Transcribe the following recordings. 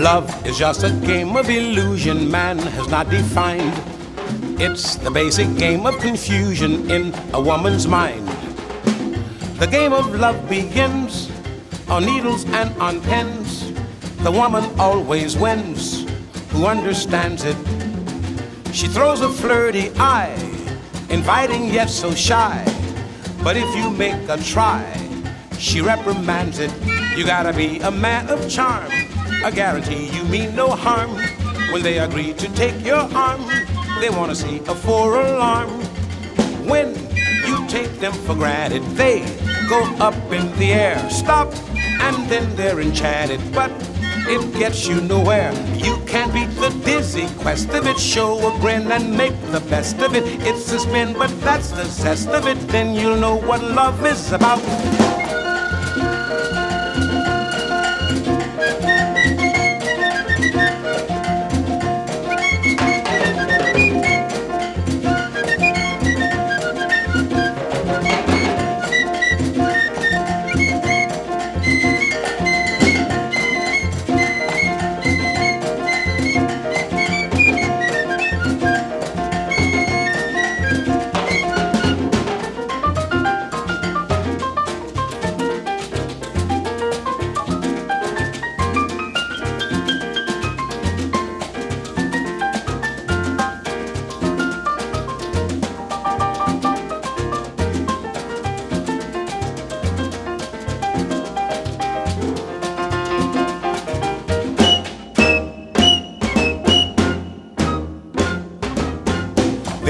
Love is just a game of illusion man has not defined. It's the basic game of confusion in a woman's mind. The game of love begins on needles and on pens. The woman always wins who understands it. She throws a flirty eye, inviting yet so shy. But if you make a try, she reprimands it. You gotta be a man of charm. I guarantee you mean no harm. When they agree to take your arm, they wanna see a four alarm. When you take them for granted, they go up in the air, stop, and then they're enchanted. But it gets you nowhere. You can't beat the dizzy quest of it. Show a grin and make the best of it. It's a spin, but that's the zest of it. Then you'll know what love is about.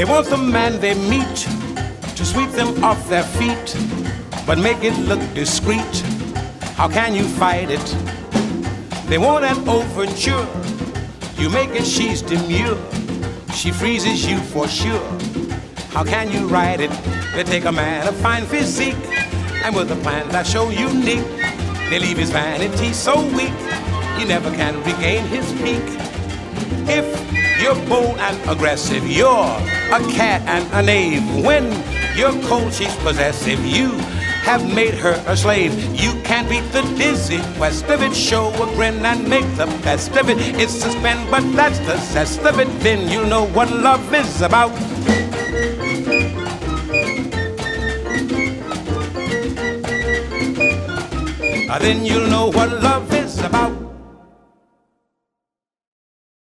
They want the man they meet to sweep them off their feet, but make it look discreet. How can you fight it? They want an overture. You make it, she's demure. She freezes you for sure. How can you ride it? They take a man of fine physique, and with a plan that's so unique, they leave his vanity so weak, he never can regain his peak. If you're bold and aggressive, you're a cat and a knave. When you're cold, she's possessive. You have made her a slave. You can't beat the dizzy quest of it. Show a grin and make the best of it. It's spin, but that's the zest of it. Then you know what love is about. Then you'll know what love is